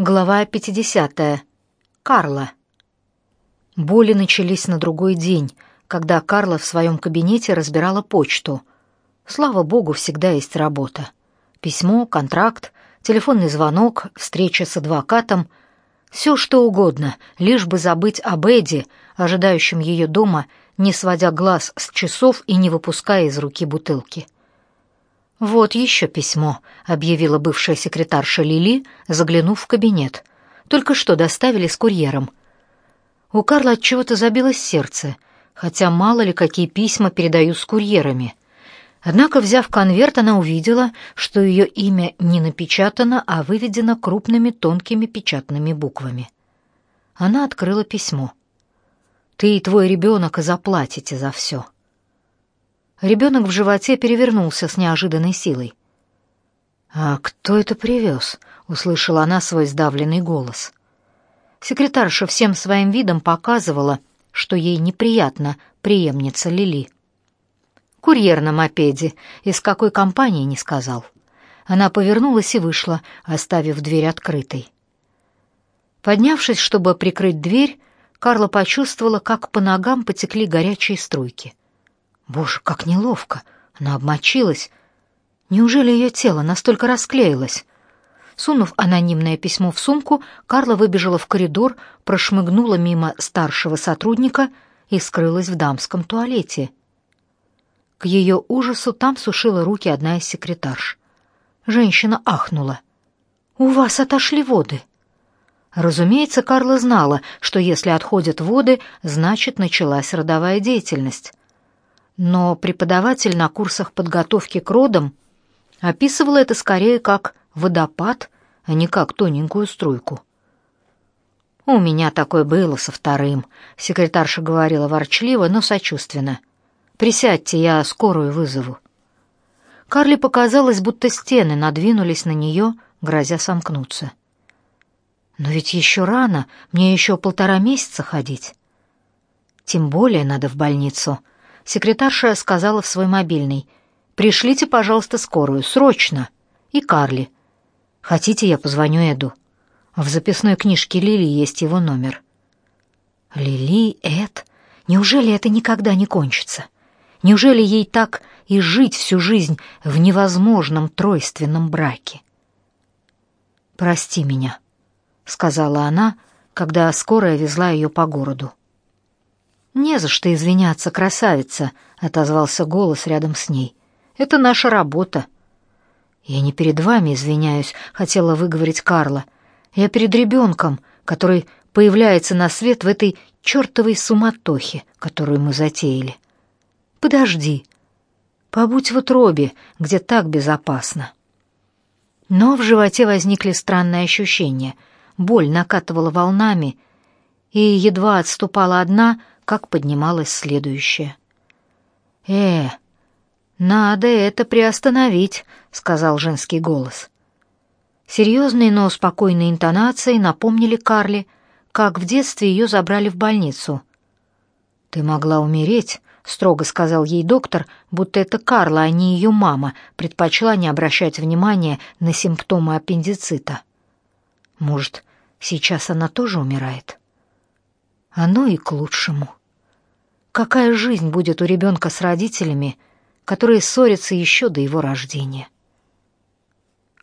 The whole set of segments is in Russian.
Глава 50. Карла. Боли начались на другой день, когда Карла в своем кабинете разбирала почту. Слава богу, всегда есть работа. Письмо, контракт, телефонный звонок, встреча с адвокатом — все что угодно, лишь бы забыть об Эдди, ожидающем ее дома, не сводя глаз с часов и не выпуская из руки бутылки. — «Вот еще письмо», — объявила бывшая секретарша Лили, заглянув в кабинет. «Только что доставили с курьером». У Карла от чего-то забилось сердце, хотя мало ли какие письма передают с курьерами. Однако, взяв конверт, она увидела, что ее имя не напечатано, а выведено крупными тонкими печатными буквами. Она открыла письмо. «Ты и твой ребенок заплатите за все». Ребенок в животе перевернулся с неожиданной силой. «А кто это привез?» — услышала она свой сдавленный голос. Секретарша всем своим видом показывала, что ей неприятно преемница Лили. «Курьер на мопеде. Из какой компании не сказал». Она повернулась и вышла, оставив дверь открытой. Поднявшись, чтобы прикрыть дверь, Карла почувствовала, как по ногам потекли горячие струйки. Боже, как неловко. Она обмочилась. Неужели ее тело настолько расклеилось? Сунув анонимное письмо в сумку, Карла выбежала в коридор, прошмыгнула мимо старшего сотрудника и скрылась в дамском туалете. К ее ужасу там сушила руки одна из секретарш. Женщина ахнула. «У вас отошли воды». Разумеется, Карла знала, что если отходят воды, значит, началась родовая деятельность но преподаватель на курсах подготовки к родам описывал это скорее как водопад, а не как тоненькую струйку. «У меня такое было со вторым», — секретарша говорила ворчливо, но сочувственно. «Присядьте, я скорую вызову». Карли показалось, будто стены надвинулись на нее, грозя сомкнуться. «Но ведь еще рано, мне еще полтора месяца ходить». «Тем более надо в больницу», Секретарша сказала в свой мобильный. «Пришлите, пожалуйста, скорую, срочно!» И Карли. «Хотите, я позвоню Эду?» В записной книжке Лили есть его номер. Лили, Эд? Неужели это никогда не кончится? Неужели ей так и жить всю жизнь в невозможном тройственном браке? «Прости меня», — сказала она, когда скорая везла ее по городу. «Не за что извиняться, красавица», — отозвался голос рядом с ней. «Это наша работа». «Я не перед вами извиняюсь», — хотела выговорить Карла. «Я перед ребенком, который появляется на свет в этой чертовой суматохе, которую мы затеяли». «Подожди. Побудь в утробе, где так безопасно». Но в животе возникли странные ощущения. Боль накатывала волнами, и едва отступала одна, как поднималась следующая. «Э, надо это приостановить», — сказал женский голос. Серьезные, но спокойные интонации напомнили Карли, как в детстве ее забрали в больницу. «Ты могла умереть», — строго сказал ей доктор, будто это Карла, а не ее мама, предпочла не обращать внимания на симптомы аппендицита. «Может, сейчас она тоже умирает?» «Оно и к лучшему». Какая жизнь будет у ребенка с родителями, которые ссорятся еще до его рождения?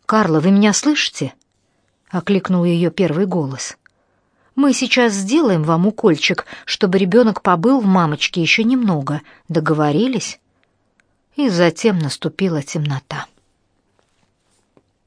«Карла, вы меня слышите?» — окликнул ее первый голос. «Мы сейчас сделаем вам укольчик, чтобы ребенок побыл в мамочке еще немного. Договорились?» И затем наступила темнота.